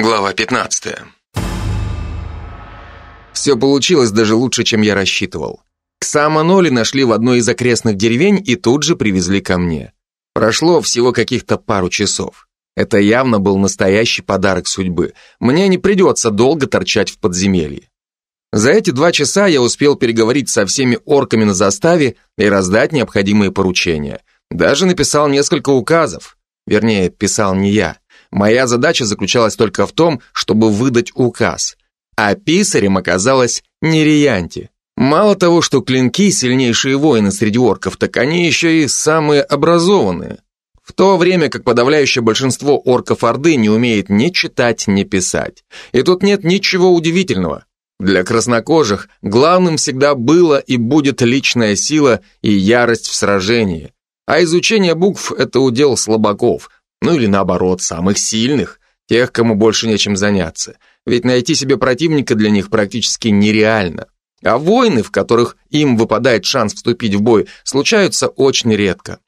Глава 15. Все получилось даже лучше, чем я рассчитывал. Ксама Ноли нашли в одной из окрестных деревень и тут же привезли ко мне. Прошло всего каких-то пару часов. Это явно был настоящий подарок судьбы. Мне не придется долго торчать в подземелье. За эти два часа я успел переговорить со всеми орками на заставе и раздать необходимые поручения. Даже написал несколько указов. Вернее, писал не я. Моя задача заключалась только в том, чтобы выдать указ. А писарем оказалась Нериянти. Мало того, что клинки сильнейшие воины среди орков, так они еще и самые образованные. В то время как подавляющее большинство орков Орды не умеет ни читать, ни писать. И тут нет ничего удивительного. Для краснокожих главным всегда было и будет личная сила и ярость в сражении. А изучение букв – это удел слабаков, ну или наоборот, самых сильных, тех, кому больше нечем заняться. Ведь найти себе противника для них практически нереально. А войны, в которых им выпадает шанс вступить в бой, случаются очень редко.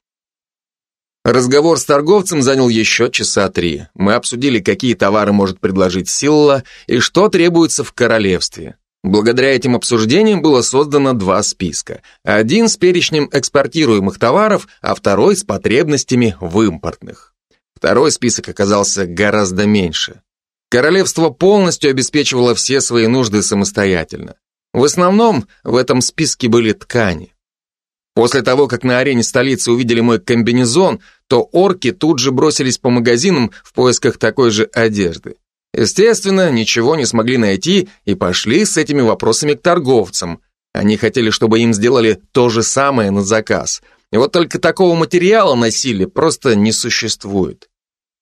Разговор с торговцем занял еще часа три. Мы обсудили, какие товары может предложить Силла и что требуется в королевстве. Благодаря этим обсуждениям было создано два списка. Один с перечнем экспортируемых товаров, а второй с потребностями в импортных. Второй список оказался гораздо меньше. Королевство полностью обеспечивало все свои нужды самостоятельно. В основном в этом списке были ткани. После того, как на арене столицы увидели мой комбинезон, то орки тут же бросились по магазинам в поисках такой же одежды. Естественно, ничего не смогли найти и пошли с этими вопросами к торговцам. Они хотели, чтобы им сделали то же самое на заказ. И вот только такого материала носили просто не существует.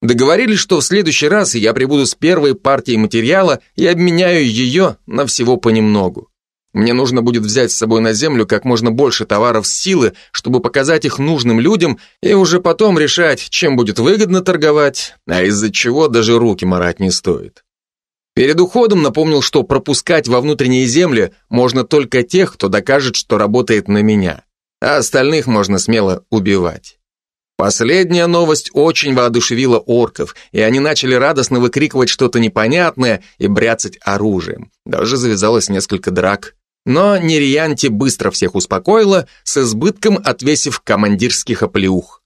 Договорились, что в следующий раз я прибуду с первой партией материала и обменяю ее на всего понемногу. Мне нужно будет взять с собой на землю как можно больше товаров с силы, чтобы показать их нужным людям и уже потом решать, чем будет выгодно торговать, а из-за чего даже руки марать не стоит. Перед уходом напомнил, что пропускать во внутренние земли можно только тех, кто докажет, что работает на меня, а остальных можно смело убивать. Последняя новость очень воодушевила орков, и они начали радостно выкрикивать что-то непонятное и бряцать оружием. Даже завязалось несколько драк. Но Нериянти быстро всех успокоила, с избытком отвесив командирских оплеух.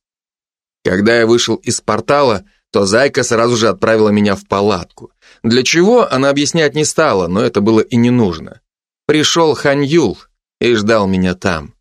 Когда я вышел из портала, то Зайка сразу же отправила меня в палатку. Для чего, она объяснять не стала, но это было и не нужно. Пришел Ханьюл и ждал меня там.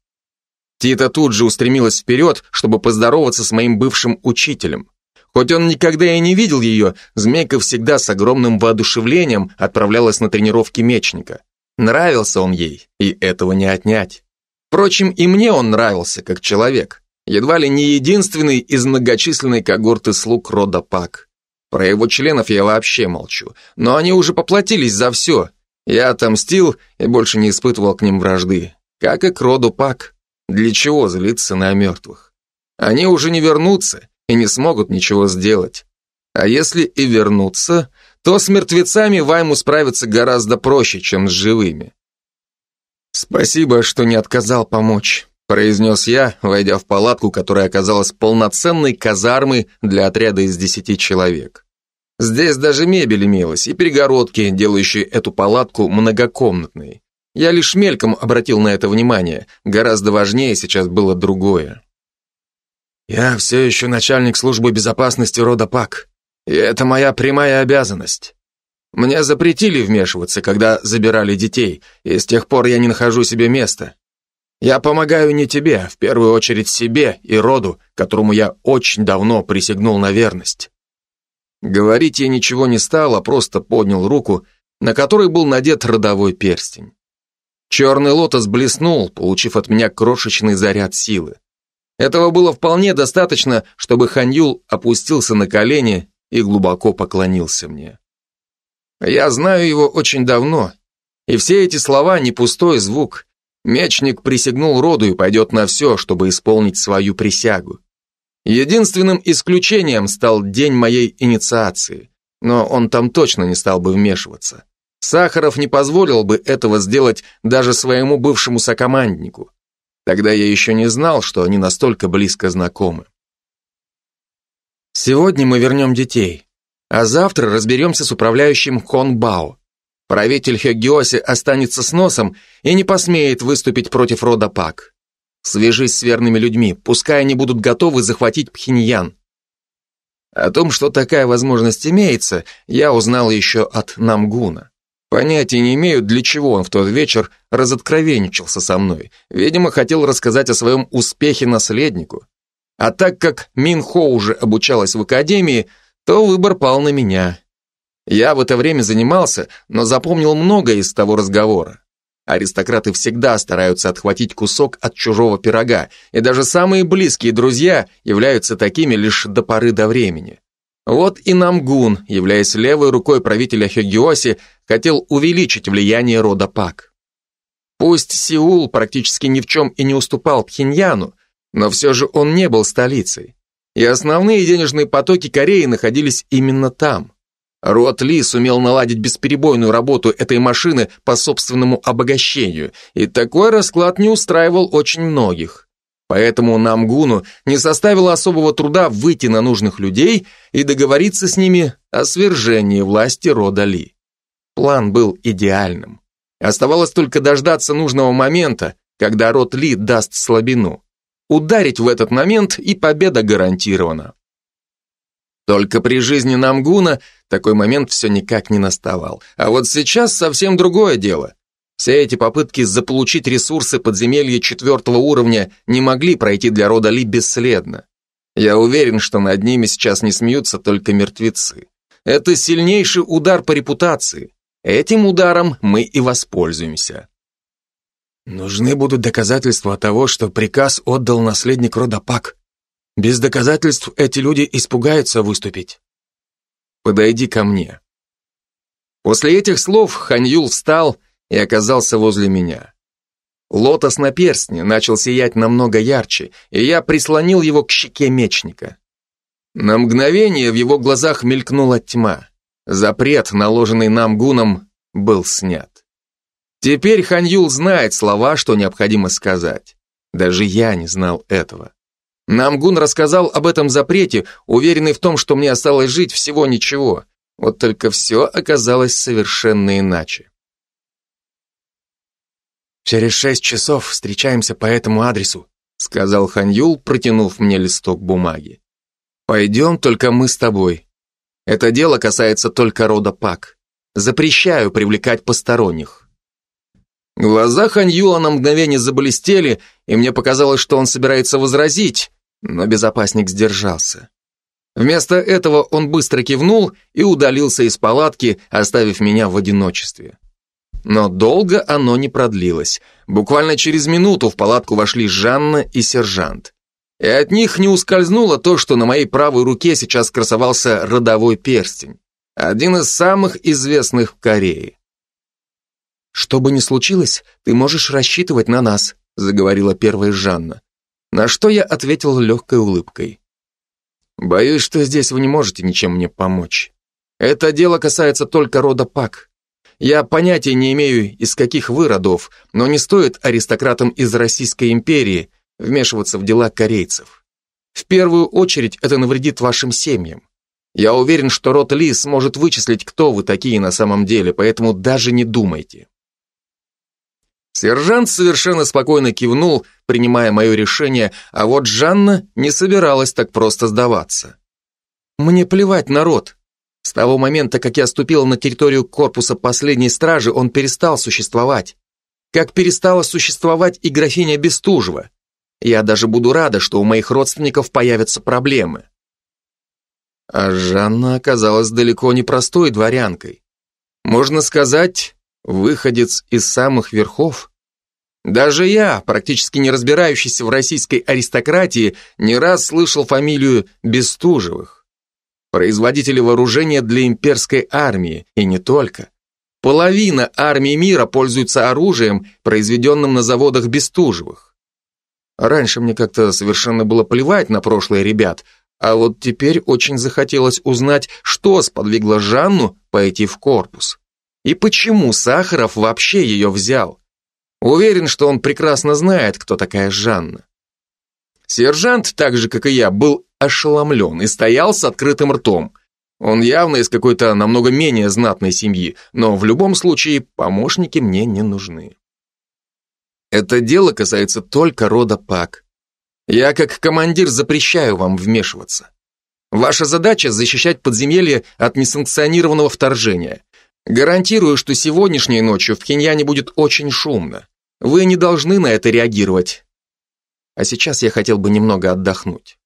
Тита тут же устремилась вперед, чтобы поздороваться с моим бывшим учителем. Хоть он никогда и не видел ее, Змейка всегда с огромным воодушевлением отправлялась на тренировки мечника. Нравился он ей, и этого не отнять. Впрочем, и мне он нравился, как человек. Едва ли не единственный из многочисленной когорты слуг рода Пак. Про его членов я вообще молчу, но они уже поплатились за все. Я отомстил и больше не испытывал к ним вражды, как и к роду Пак. Для чего злиться на мертвых? Они уже не вернутся и не смогут ничего сделать. А если и вернутся, то с мертвецами Вайму справиться гораздо проще, чем с живыми. «Спасибо, что не отказал помочь», произнес я, войдя в палатку, которая оказалась полноценной казармой для отряда из десяти человек. Здесь даже мебель имелась и перегородки, делающие эту палатку многокомнатной. Я лишь мельком обратил на это внимание, гораздо важнее сейчас было другое. Я все еще начальник службы безопасности рода Пак, и это моя прямая обязанность. Мне запретили вмешиваться, когда забирали детей, и с тех пор я не нахожу себе места. Я помогаю не тебе, а в первую очередь себе и роду, которому я очень давно присягнул на верность. Говорить я ничего не стал, а просто поднял руку, на которой был надет родовой перстень. Черный лотос блеснул, получив от меня крошечный заряд силы. Этого было вполне достаточно, чтобы Ханьюл опустился на колени и глубоко поклонился мне. Я знаю его очень давно, и все эти слова не пустой звук. Мечник присягнул роду и пойдет на все, чтобы исполнить свою присягу. Единственным исключением стал день моей инициации, но он там точно не стал бы вмешиваться. Сахаров не позволил бы этого сделать даже своему бывшему сокоманднику. Тогда я еще не знал, что они настолько близко знакомы. Сегодня мы вернем детей, А завтра разберемся с управляющим Конбао. Правитель Хёгиоси останется с носом и не посмеет выступить против рода Пак. Свяжись с верными людьми, пускай они будут готовы захватить Пхеньян. О том, что такая возможность имеется, я узнал еще от Намгуна. Понятия не имею, для чего он в тот вечер разоткровенничался со мной. Видимо, хотел рассказать о своем успехе наследнику. А так как Минхо уже обучалась в академии, то выбор пал на меня. Я в это время занимался, но запомнил многое из того разговора. Аристократы всегда стараются отхватить кусок от чужого пирога, и даже самые близкие друзья являются такими лишь до поры до времени. Вот и Намгун, являясь левой рукой правителя Хёгиоси, хотел увеличить влияние рода Пак. Пусть Сеул практически ни в чем и не уступал Пхеньяну, но все же он не был столицей. И основные денежные потоки Кореи находились именно там. Рот Ли сумел наладить бесперебойную работу этой машины по собственному обогащению, и такой расклад не устраивал очень многих. Поэтому Намгуну не составило особого труда выйти на нужных людей и договориться с ними о свержении власти рода Ли. План был идеальным. Оставалось только дождаться нужного момента, когда род Ли даст слабину. Ударить в этот момент, и победа гарантирована. Только при жизни Намгуна такой момент все никак не наставал. А вот сейчас совсем другое дело. Все эти попытки заполучить ресурсы подземелья четвертого уровня не могли пройти для рода Ли бесследно. Я уверен, что над ними сейчас не смеются только мертвецы. Это сильнейший удар по репутации. Этим ударом мы и воспользуемся. Нужны будут доказательства того, что приказ отдал наследник рода Пак. Без доказательств эти люди испугаются выступить. Подойди ко мне. После этих слов Ханьюл встал и оказался возле меня. Лотос на перстне начал сиять намного ярче, и я прислонил его к щеке мечника. На мгновение в его глазах мелькнула тьма. Запрет, наложенный нам гуном, был снят. Теперь Ханьюл знает слова, что необходимо сказать. Даже я не знал этого. Намгун рассказал об этом запрете, уверенный в том, что мне осталось жить всего ничего. Вот только все оказалось совершенно иначе. «Через шесть часов встречаемся по этому адресу», сказал Ханьюл, протянув мне листок бумаги. «Пойдем только мы с тобой. Это дело касается только рода Пак. Запрещаю привлекать посторонних». Глаза Ханьюла на мгновение заблестели, и мне показалось, что он собирается возразить, но безопасник сдержался. Вместо этого он быстро кивнул и удалился из палатки, оставив меня в одиночестве. Но долго оно не продлилось. Буквально через минуту в палатку вошли Жанна и сержант. И от них не ускользнуло то, что на моей правой руке сейчас красовался родовой перстень. Один из самых известных в Корее. «Что бы ни случилось, ты можешь рассчитывать на нас», заговорила первая Жанна. На что я ответил легкой улыбкой. Боюсь, что здесь вы не можете ничем мне помочь. Это дело касается только рода Пак. Я понятия не имею, из каких вы родов, но не стоит аристократам из Российской империи вмешиваться в дела корейцев. В первую очередь это навредит вашим семьям. Я уверен, что род Ли сможет вычислить, кто вы такие на самом деле, поэтому даже не думайте. Сержант совершенно спокойно кивнул, принимая мое решение, а вот Жанна не собиралась так просто сдаваться. Мне плевать народ. С того момента, как я ступила на территорию корпуса последней стражи, он перестал существовать. Как перестала существовать и графиня Бестужева. Я даже буду рада, что у моих родственников появятся проблемы. А Жанна оказалась далеко не простой дворянкой. Можно сказать, выходец из самых верхов. Даже я, практически не разбирающийся в российской аристократии, не раз слышал фамилию Бестужевых. Производители вооружения для имперской армии, и не только. Половина армии мира пользуется оружием, произведенным на заводах Бестужевых. Раньше мне как-то совершенно было плевать на прошлое ребят, а вот теперь очень захотелось узнать, что сподвигло Жанну пойти в корпус. И почему Сахаров вообще ее взял? Уверен, что он прекрасно знает, кто такая Жанна. Сержант, так же, как и я, был ошеломлен и стоял с открытым ртом. Он явно из какой-то намного менее знатной семьи, но в любом случае помощники мне не нужны. Это дело касается только рода Пак. Я как командир запрещаю вам вмешиваться. Ваша задача защищать подземелье от несанкционированного вторжения. Гарантирую, что сегодняшней ночью в Пхеньяне будет очень шумно. Вы не должны на это реагировать. А сейчас я хотел бы немного отдохнуть.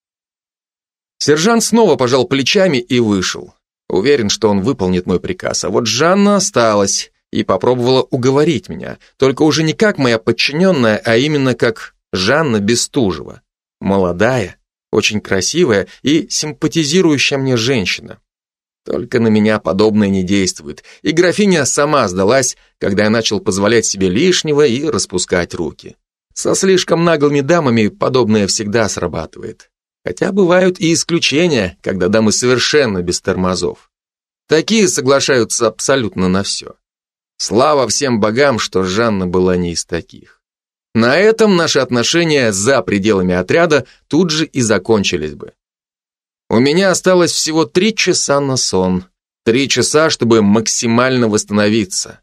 Сержант снова пожал плечами и вышел. Уверен, что он выполнит мой приказ. А вот Жанна осталась и попробовала уговорить меня, только уже не как моя подчиненная, а именно как Жанна Бестужева. Молодая, очень красивая и симпатизирующая мне женщина. Только на меня подобное не действует, и графиня сама сдалась, когда я начал позволять себе лишнего и распускать руки. Со слишком наглыми дамами подобное всегда срабатывает. Хотя бывают и исключения, когда дамы совершенно без тормозов. Такие соглашаются абсолютно на все. Слава всем богам, что Жанна была не из таких. На этом наши отношения за пределами отряда тут же и закончились бы. У меня осталось всего три часа на сон. Три часа, чтобы максимально восстановиться.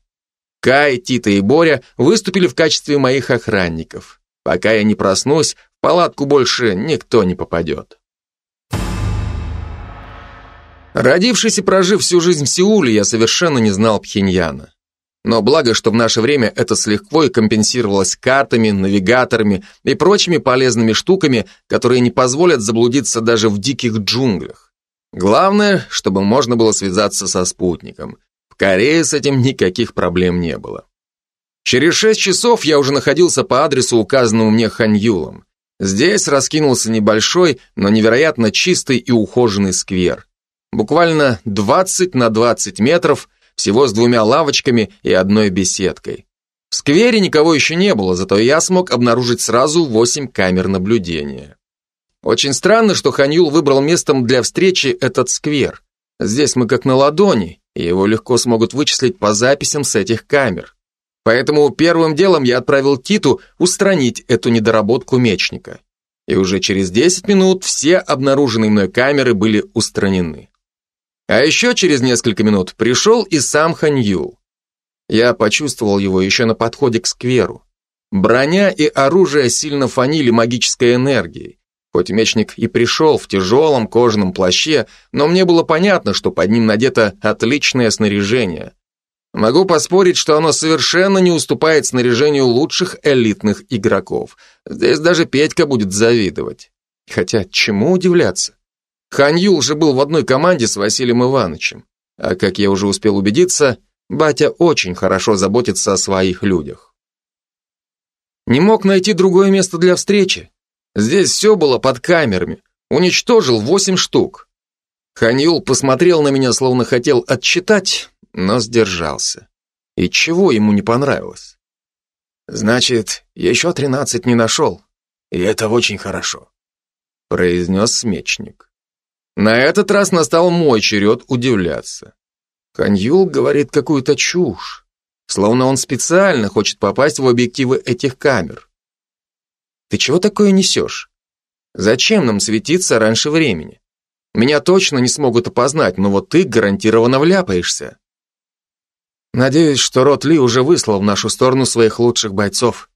Кай, Тита и Боря выступили в качестве моих охранников. Пока я не проснусь, в палатку больше никто не попадет. Родившись и прожив всю жизнь в Сеуле, я совершенно не знал Пхеньяна. Но благо, что в наше время это с лихвой компенсировалось картами, навигаторами и прочими полезными штуками, которые не позволят заблудиться даже в диких джунглях. Главное, чтобы можно было связаться со спутником. В Корее с этим никаких проблем не было. Через шесть часов я уже находился по адресу, указанному мне Ханьюлом. Здесь раскинулся небольшой, но невероятно чистый и ухоженный сквер. Буквально 20 на 20 метров – всего с двумя лавочками и одной беседкой. В сквере никого еще не было, зато я смог обнаружить сразу восемь камер наблюдения. Очень странно, что Ханьюл выбрал местом для встречи этот сквер. Здесь мы как на ладони, его легко смогут вычислить по записям с этих камер. Поэтому первым делом я отправил Титу устранить эту недоработку мечника. И уже через 10 минут все обнаруженные мной камеры были устранены. А еще через несколько минут пришел и сам Ханью. Я почувствовал его еще на подходе к скверу. Броня и оружие сильно фанили магической энергией. Хоть мечник и пришел в тяжелом кожаном плаще, но мне было понятно, что под ним надето отличное снаряжение. Могу поспорить, что оно совершенно не уступает снаряжению лучших элитных игроков. Здесь даже Петька будет завидовать. Хотя, чему удивляться? Ханьюл же был в одной команде с Василием Ивановичем. А как я уже успел убедиться, батя очень хорошо заботится о своих людях. Не мог найти другое место для встречи. Здесь все было под камерами. Уничтожил восемь штук. Ханьюл посмотрел на меня, словно хотел отчитать, но сдержался. И чего ему не понравилось? Значит, еще тринадцать не нашел. И это очень хорошо, произнес мечник. На этот раз настал мой черед удивляться. Ханьюл говорит какую-то чушь, словно он специально хочет попасть в объективы этих камер. Ты чего такое несешь? Зачем нам светиться раньше времени? Меня точно не смогут опознать, но вот ты гарантированно вляпаешься. Надеюсь, что Рот Ли уже выслал в нашу сторону своих лучших бойцов.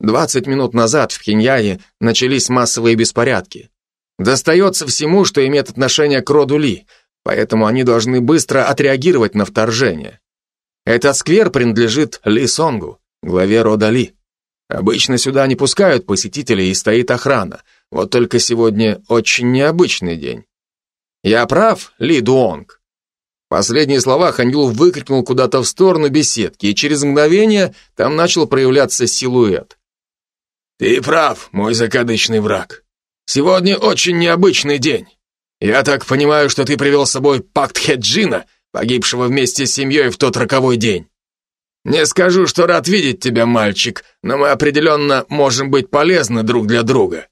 Двадцать минут назад в Хиньяе начались массовые беспорядки. Достается всему, что имеет отношение к роду Ли, поэтому они должны быстро отреагировать на вторжение. Этот сквер принадлежит Ли Сонгу, главе рода Ли. Обычно сюда не пускают посетителей и стоит охрана. Вот только сегодня очень необычный день. Я прав, Ли Дуонг? Последние слова Ханьюл выкрикнул куда-то в сторону беседки, и через мгновение там начал проявляться силуэт. «Ты прав, мой закадычный враг. Сегодня очень необычный день. Я так понимаю, что ты привел с собой пакт Хеджина, погибшего вместе с семьей в тот роковой день. Не скажу, что рад видеть тебя, мальчик, но мы определенно можем быть полезны друг для друга.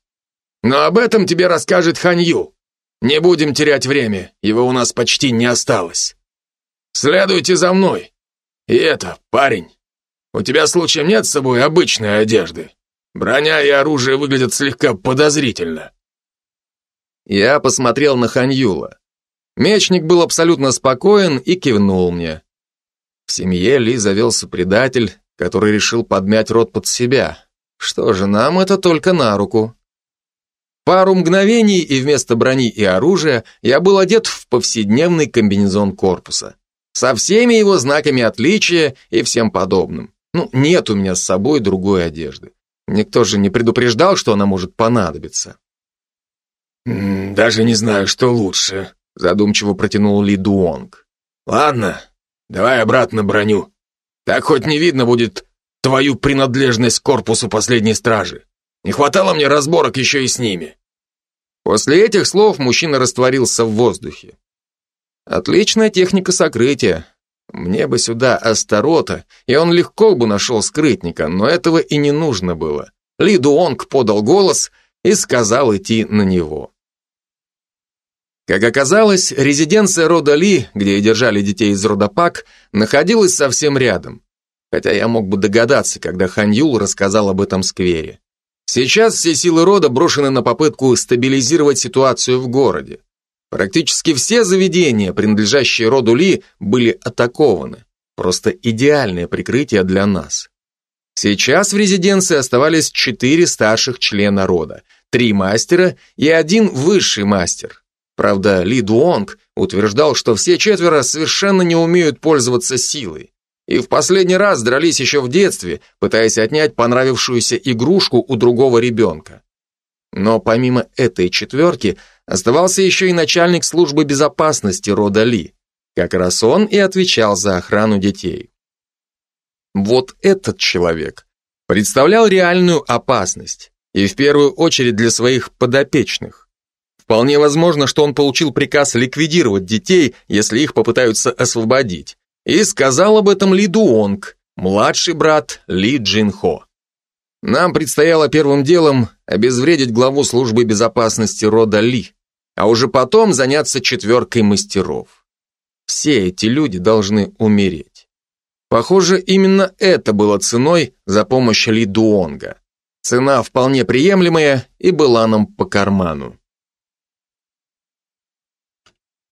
Но об этом тебе расскажет Ханью. Не будем терять время, его у нас почти не осталось. Следуйте за мной. И это, парень, у тебя случаем нет с собой обычной одежды? Броня и оружие выглядят слегка подозрительно. Я посмотрел на Ханьюла. Мечник был абсолютно спокоен и кивнул мне. В семье Ли завелся предатель, который решил подмять рот под себя. Что же, нам это только на руку. Пару мгновений, и вместо брони и оружия я был одет в повседневный комбинезон корпуса. Со всеми его знаками отличия и всем подобным. Ну, нет у меня с собой другой одежды. Никто же не предупреждал, что она может понадобиться. «Даже не знаю, что лучше», — задумчиво протянул Ли Дуонг. «Ладно, давай обратно броню. Так хоть не видно будет твою принадлежность к корпусу последней стражи. Не хватало мне разборок еще и с ними». После этих слов мужчина растворился в воздухе. Отличная техника сокрытия. Мне бы сюда Астарота, и он легко бы нашел скрытника, но этого и не нужно было. Ли Дуонг подал голос и сказал идти на него. Как оказалось, резиденция рода Ли, где и держали детей из рода Пак, находилась совсем рядом. Хотя я мог бы догадаться, когда Хан Юл рассказал об этом сквере. Сейчас все силы рода брошены на попытку стабилизировать ситуацию в городе. Практически все заведения, принадлежащие роду Ли, были атакованы. Просто идеальное прикрытие для нас. Сейчас в резиденции оставались четыре старших члена рода, три мастера и один высший мастер. Правда, Ли Дуонг утверждал, что все четверо совершенно не умеют пользоваться силой. И в последний раз дрались еще в детстве, пытаясь отнять понравившуюся игрушку у другого ребенка. Но помимо этой четверки, оставался еще и начальник службы безопасности рода Ли. Как раз он и отвечал за охрану детей. Вот этот человек представлял реальную опасность, и в первую очередь для своих подопечных. Вполне возможно, что он получил приказ ликвидировать детей, если их попытаются освободить. И сказал об этом Ли Дуонг, младший брат Ли Джинхо. Нам предстояло первым делом обезвредить главу службы безопасности рода Ли, а уже потом заняться четверкой мастеров. Все эти люди должны умереть. Похоже, именно это было ценой за помощь Ли Дуонга. Цена вполне приемлемая и была нам по карману.